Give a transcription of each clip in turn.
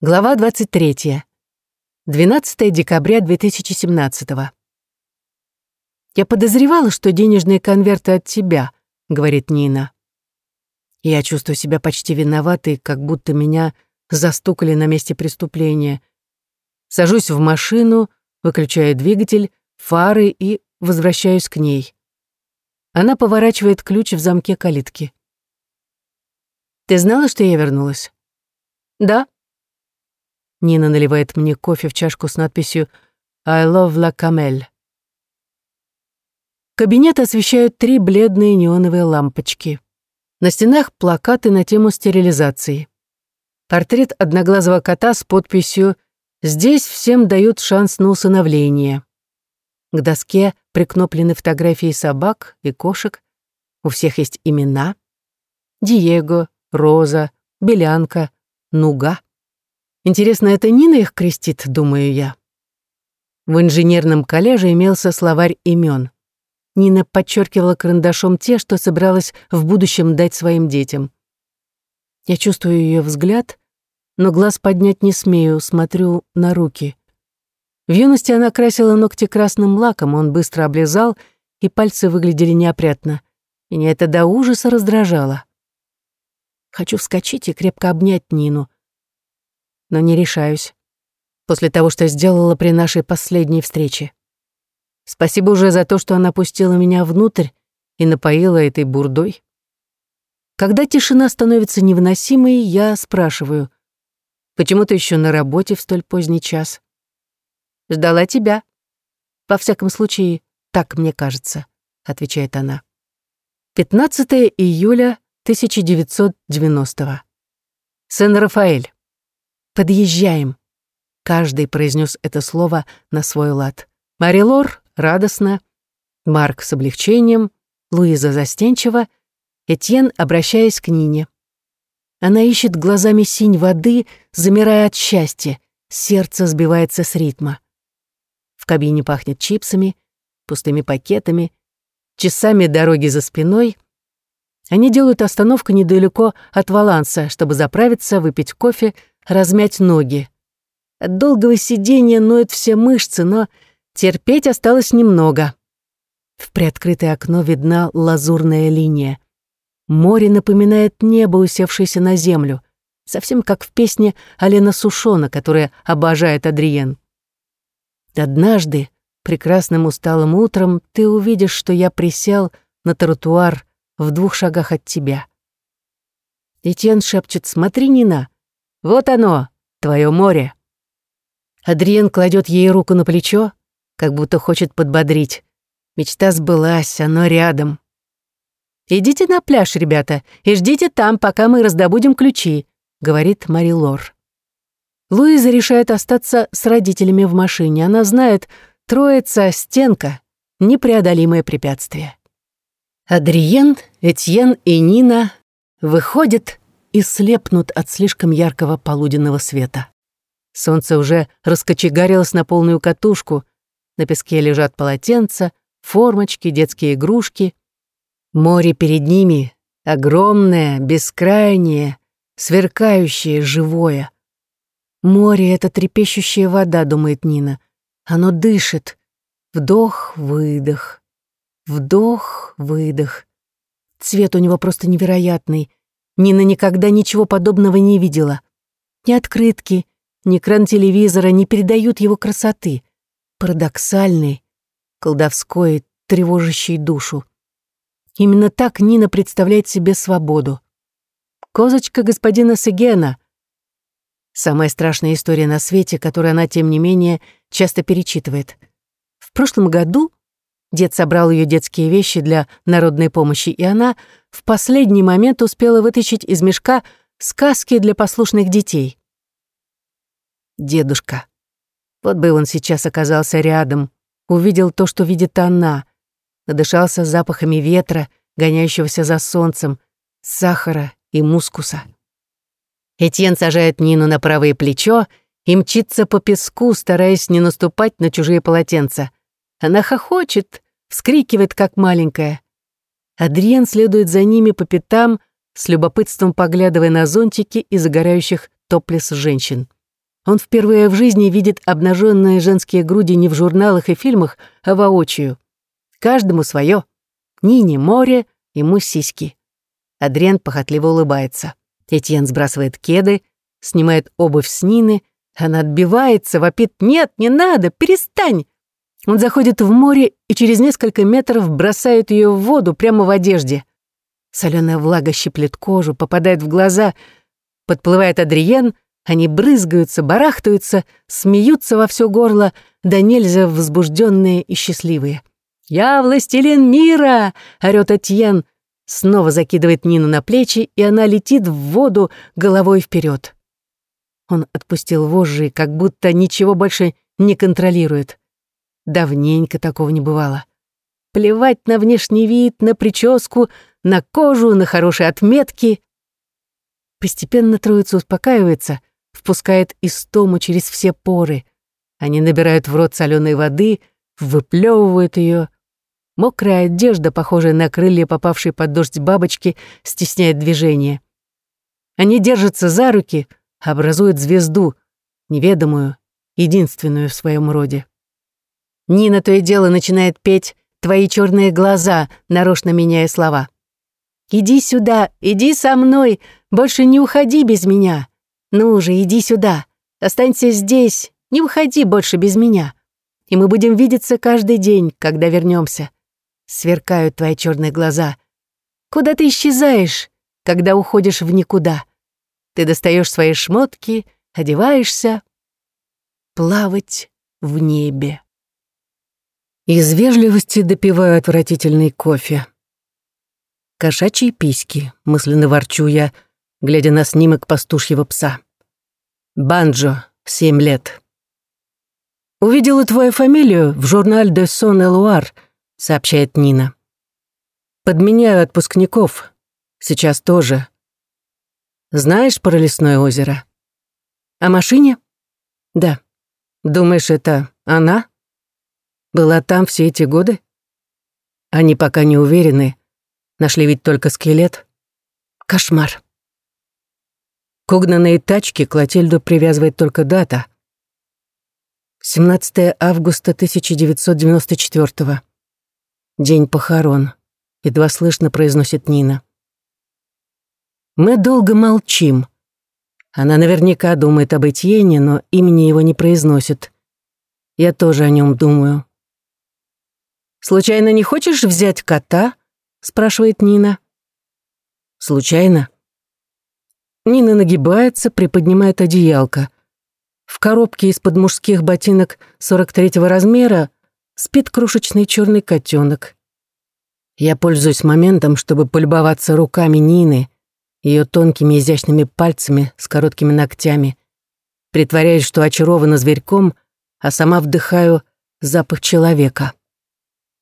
Глава 23. 12 декабря 2017. «Я подозревала, что денежные конверты от тебя», — говорит Нина. Я чувствую себя почти виноватой, как будто меня застукали на месте преступления. Сажусь в машину, выключаю двигатель, фары и возвращаюсь к ней. Она поворачивает ключ в замке калитки. «Ты знала, что я вернулась?» «Да», Нина наливает мне кофе в чашку с надписью «I love la Camel». Кабинет освещают три бледные неоновые лампочки. На стенах плакаты на тему стерилизации. Портрет одноглазого кота с подписью «Здесь всем дают шанс на усыновление». К доске прикноплены фотографии собак и кошек. У всех есть имена. Диего, Роза, Белянка, Нуга. Интересно, это Нина их крестит, думаю я. В инженерном коллеже имелся словарь имен. Нина подчеркивала карандашом те, что собиралась в будущем дать своим детям. Я чувствую ее взгляд, но глаз поднять не смею, смотрю на руки. В юности она красила ногти красным лаком, он быстро облизал, и пальцы выглядели неопрятно. Меня это до ужаса раздражало. Хочу вскочить и крепко обнять Нину, но не решаюсь. После того, что сделала при нашей последней встрече. Спасибо уже за то, что она пустила меня внутрь и напоила этой бурдой. Когда тишина становится невыносимой, я спрашиваю, «Почему ты еще на работе в столь поздний час?» «Ждала тебя». «Во всяком случае, так мне кажется», — отвечает она. 15 июля 1990 Сен-Рафаэль. «Подъезжаем». Каждый произнес это слово на свой лад. Марилор радостно, Марк с облегчением, Луиза застенчиво, Этьен, обращаясь к Нине. Она ищет глазами синь воды, замирая от счастья, сердце сбивается с ритма. В кабине пахнет чипсами, пустыми пакетами, часами дороги за спиной. Они делают остановку недалеко от Валанса, чтобы заправиться, выпить кофе, размять ноги. От долгого сидения ноют все мышцы, но терпеть осталось немного. В приоткрытое окно видна лазурная линия. Море напоминает небо, усевшееся на землю, совсем как в песне Алена Сушона, которая обожает Адриен. Однажды, прекрасным усталым утром, ты увидишь, что я присел на тротуар в двух шагах от тебя. Этьен шепчет «Смотри, Нина, вот оно, твое море. Адриен кладет ей руку на плечо, как будто хочет подбодрить. Мечта сбылась, оно рядом. «Идите на пляж, ребята, и ждите там, пока мы раздобудем ключи», — говорит Мари Лор. Луиза решает остаться с родителями в машине. Она знает, троица — стенка, непреодолимое препятствие. Адриен, Этьен и Нина выходят и слепнут от слишком яркого полуденного света. Солнце уже раскочегарилось на полную катушку, на песке лежат полотенца, формочки, детские игрушки. Море перед ними огромное, бескрайнее, сверкающее, живое. Море — это трепещущая вода, думает Нина. Оно дышит. Вдох, выдох. Вдох, выдох. Цвет у него просто невероятный. Нина никогда ничего подобного не видела. Ни открытки, ни кран телевизора не передают его красоты. Парадоксальный, колдовской, тревожащий душу. Именно так Нина представляет себе свободу. Козочка господина Сегена. Самая страшная история на свете, которую она, тем не менее, часто перечитывает. В прошлом году Дед собрал ее детские вещи для народной помощи, и она в последний момент успела вытащить из мешка сказки для послушных детей. Дедушка. Вот бы он сейчас оказался рядом, увидел то, что видит она, надышался запахами ветра, гоняющегося за солнцем, сахара и мускуса. Этьен сажает Нину на правое плечо и мчится по песку, стараясь не наступать на чужие полотенца. Она хохочет, вскрикивает, как маленькая. Адриен следует за ними по пятам, с любопытством поглядывая на зонтики и загорающих топлес женщин. Он впервые в жизни видит обнаженные женские груди не в журналах и фильмах, а воочию. Каждому свое. Нине море, ему сиськи. Адриан похотливо улыбается. Этьен сбрасывает кеды, снимает обувь с Нины. Она отбивается, вопит «Нет, не надо, перестань!» Он заходит в море и через несколько метров бросает ее в воду прямо в одежде. Соленая влага щиплет кожу, попадает в глаза. Подплывает Адриен, они брызгаются, барахтаются, смеются во все горло, да нельзя возбужденные и счастливые. «Я властелин мира!» — орёт Этьен. Снова закидывает Нину на плечи, и она летит в воду головой вперед. Он отпустил вожжи, как будто ничего больше не контролирует. Давненько такого не бывало. Плевать на внешний вид, на прическу, на кожу, на хорошие отметки. Постепенно троица успокаивается, впускает истому через все поры. Они набирают в рот соленой воды, выплевывают ее. Мокрая одежда, похожая на крылья, попавшие под дождь бабочки, стесняет движение. Они держатся за руки, образуют звезду, неведомую, единственную в своем роде. Нина то и дело начинает петь «Твои черные глаза», нарочно меняя слова. «Иди сюда, иди со мной, больше не уходи без меня. Ну же, иди сюда, останься здесь, не уходи больше без меня. И мы будем видеться каждый день, когда вернемся. Сверкают твои черные глаза. Куда ты исчезаешь, когда уходишь в никуда? Ты достаешь свои шмотки, одеваешься. Плавать в небе. Из вежливости допиваю отвратительный кофе. Кошачьи письки, мысленно ворчу я, глядя на снимок пастушьего пса. Банджо, семь лет. «Увидела твою фамилию в журнале «Де Сон Элуар», — сообщает Нина. «Подменяю отпускников. Сейчас тоже. Знаешь про лесное озеро?» «О машине?» «Да. Думаешь, это она?» Была там все эти годы? Они пока не уверены. Нашли ведь только скелет. Кошмар. К угнанной тачке Клотильду привязывает только дата. 17 августа 1994 День похорон. Едва слышно произносит Нина. Мы долго молчим. Она наверняка думает об Этьене, но имени его не произносит. Я тоже о нем думаю. «Случайно не хочешь взять кота?» — спрашивает Нина. «Случайно?» Нина нагибается, приподнимает одеялко. В коробке из-под мужских ботинок 43-го размера спит крошечный черный котенок. Я пользуюсь моментом, чтобы полюбоваться руками Нины, ее тонкими изящными пальцами с короткими ногтями. Притворяюсь, что очарована зверьком, а сама вдыхаю запах человека.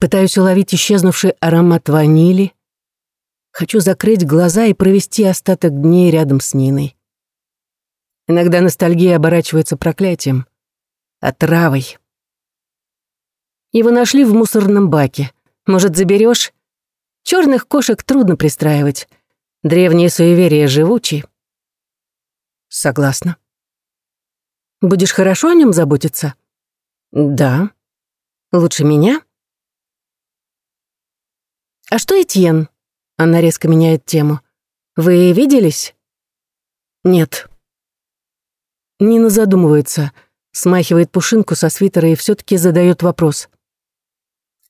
Пытаюсь уловить исчезнувший аромат ванили. Хочу закрыть глаза и провести остаток дней рядом с Ниной. Иногда ностальгия оборачивается проклятием. Отравой. Его нашли в мусорном баке. Может, заберешь? Черных кошек трудно пристраивать. Древние суеверия живучи. Согласна. Будешь хорошо о нем заботиться? Да. Лучше меня? «А что Этьен?» Она резко меняет тему. «Вы виделись?» «Нет». Нина задумывается, смахивает пушинку со свитера и все таки задает вопрос.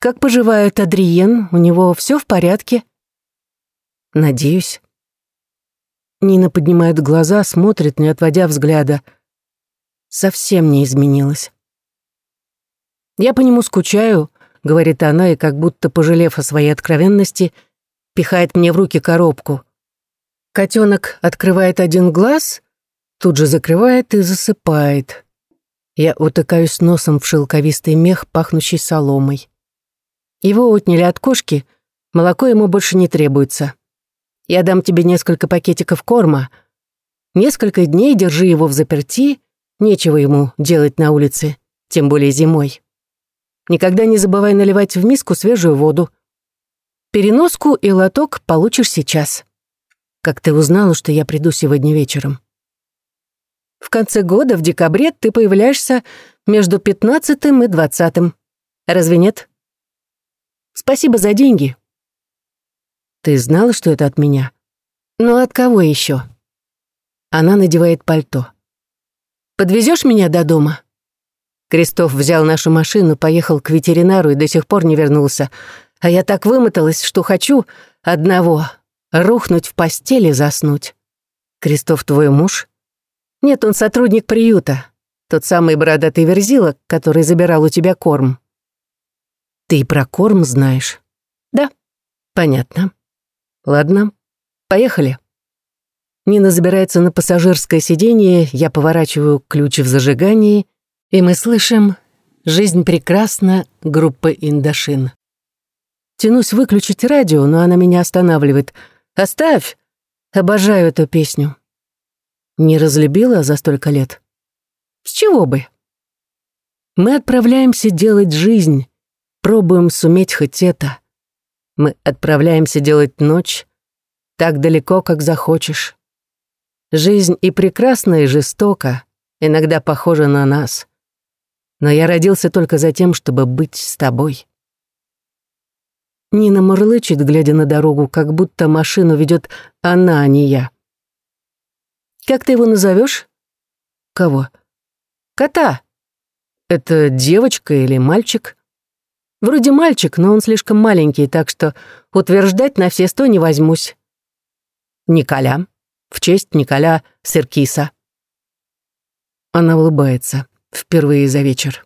«Как поживает Адриен? У него все в порядке?» «Надеюсь». Нина поднимает глаза, смотрит, не отводя взгляда. Совсем не изменилась. «Я по нему скучаю», говорит она и, как будто пожалев о своей откровенности, пихает мне в руки коробку. Котенок открывает один глаз, тут же закрывает и засыпает. Я утыкаюсь носом в шелковистый мех, пахнущий соломой. Его отняли от кошки, молоко ему больше не требуется. Я дам тебе несколько пакетиков корма. Несколько дней держи его в заперти, нечего ему делать на улице, тем более зимой. Никогда не забывай наливать в миску свежую воду. Переноску и лоток получишь сейчас. Как ты узнала, что я приду сегодня вечером? В конце года, в декабре, ты появляешься между пятнадцатым и двадцатым. Разве нет? Спасибо за деньги. Ты знала, что это от меня? Ну, от кого еще? Она надевает пальто. Подвезешь меня до дома? Крестов взял нашу машину, поехал к ветеринару и до сих пор не вернулся. А я так вымоталась, что хочу одного — рухнуть в постели заснуть. Крестов твой муж? Нет, он сотрудник приюта. Тот самый бородатый верзила, который забирал у тебя корм. Ты про корм знаешь? Да. Понятно. Ладно, поехали. Нина забирается на пассажирское сиденье, я поворачиваю ключ в зажигании, и мы слышим «Жизнь прекрасна» группы «Индошин». Тянусь выключить радио, но она меня останавливает. «Оставь! Обожаю эту песню». Не разлюбила за столько лет? С чего бы? Мы отправляемся делать жизнь, пробуем суметь хоть это. Мы отправляемся делать ночь так далеко, как захочешь. Жизнь и прекрасна, и жестока, иногда похожа на нас. Но я родился только за тем, чтобы быть с тобой. Нина мурлычет, глядя на дорогу, как будто машину ведет она, а не я. «Как ты его назовешь? «Кого?» «Кота». «Это девочка или мальчик?» Вроде мальчик, но он слишком маленький, так что утверждать на все сто не возьмусь. Николя. В честь Николя Серкиса. Она улыбается. Впервые за вечер.